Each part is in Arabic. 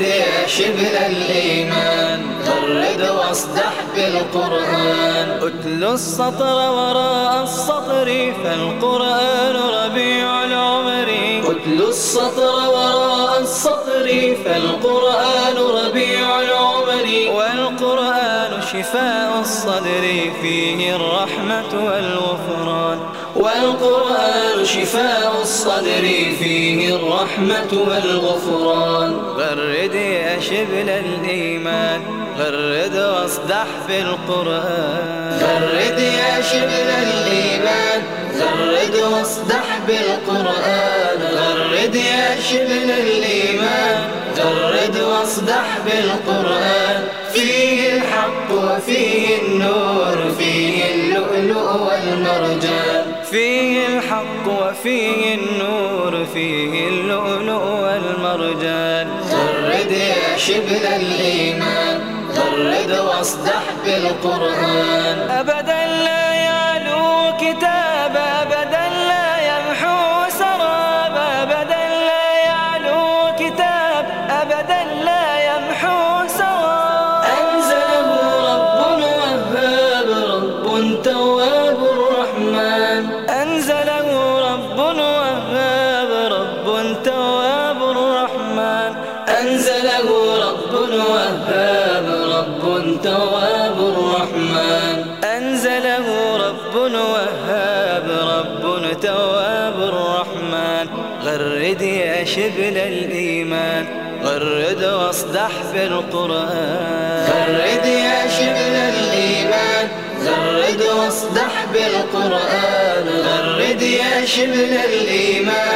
غرد يا شبل الإيمان غرد واصدح بالقرآن. أتل السطر وراء السطر فالقرآن ربيع العمر. أتل السطر وراء السطر فالقرآن ربيع العمر. والقرآن شفاء الصدر فيه الرحمة والغفران. والقرآن شفاء الصدر فيه الرحمة والغفران. غرد يا شبل الإيمان غرد واصدح في القرآن. غرد يا شبل الإيمان غرد واصدح بالقرآن غرد يا شبل الإيمان غرد واصدح بالقرآن فيه الحق وفيه النور فيه اللؤلؤ والمرجان. فيه الحق وفيه النور فيه اللؤلؤ والمرجان. غرد يا شبل الإيمان غرد واصدح بالقرآن. أبدا لا يعلو كتاب تواب رحمن أنزله رب وهاب رب تواب رحمن غرد يا شبل الإيمان غرد واصدح في القرآن. غرد يا شبل الإيمان غرد واصدح بالقرآن غرد يا شبل الإيمان.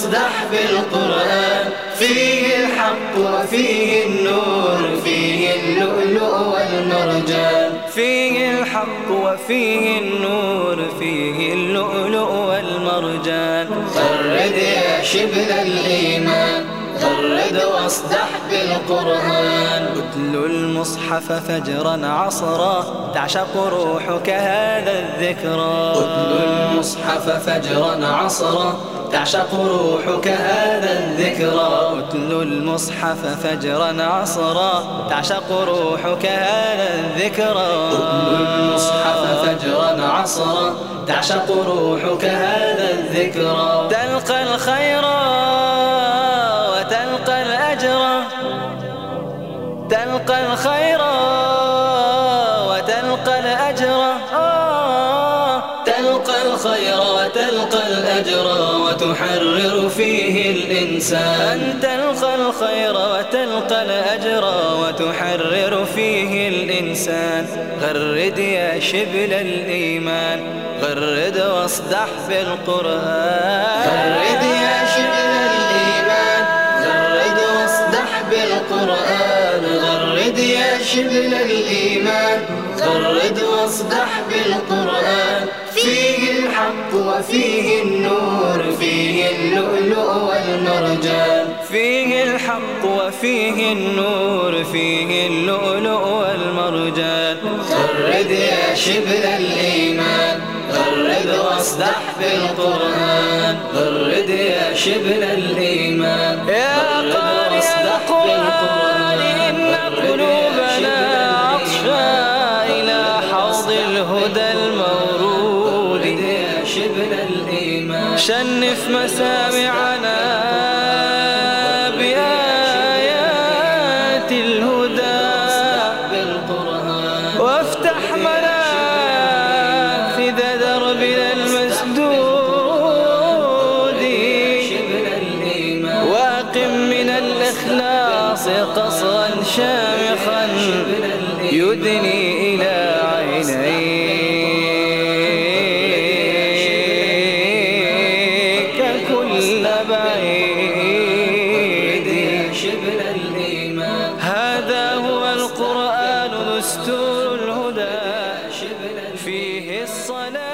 واصدح بالقرآن. فيه الحق وفيه النور فيه اللؤلؤ والمرجان. فيه الحق وفيه النور فيه اللؤلؤ والمرجان. غرد يا شبل الإيمان غرد واصدح بالقرآن. اتل المصحف فجرا عصرا تعشق روحك هذا الذكرى. اتل المصحف فجرا عصرا تعشق روحك هذا الذكرى. اتل المصحف فجرا عصرا. تعشق روحك هذا الذكرى. المصحف فجرا عصرا. تعشق روحك هذا الذكرى. تلقى الخير الخير وتلقى الأجر وتحرر فيه الإنسان. تلقى الخير وتلقى الأجر وتحرر فيه الإنسان. غرد يا شبل الإيمان غرد واصدح في القرآن غرد يا شبل الإيمان غرد واصدح بالقرآن. غرد يا شبل الإيمان غرد واصدح بالقرآن. الحق وفيه النور فيه اللؤلؤ والمرجان. فيه الحق وفيه النور فيه اللؤلؤ والمرجان. غرد يا شبل الإيمان غرد واصدح بالقرآن. غرد يا شبل الإيمان. شبل الإيمان. شنف مسامعنا بآيات الهدى. بالقرآن. وافتح منافذ دربنا المسدود. واقم من الإخلاص قصرا شامخا. يدني إلى فيه لطارف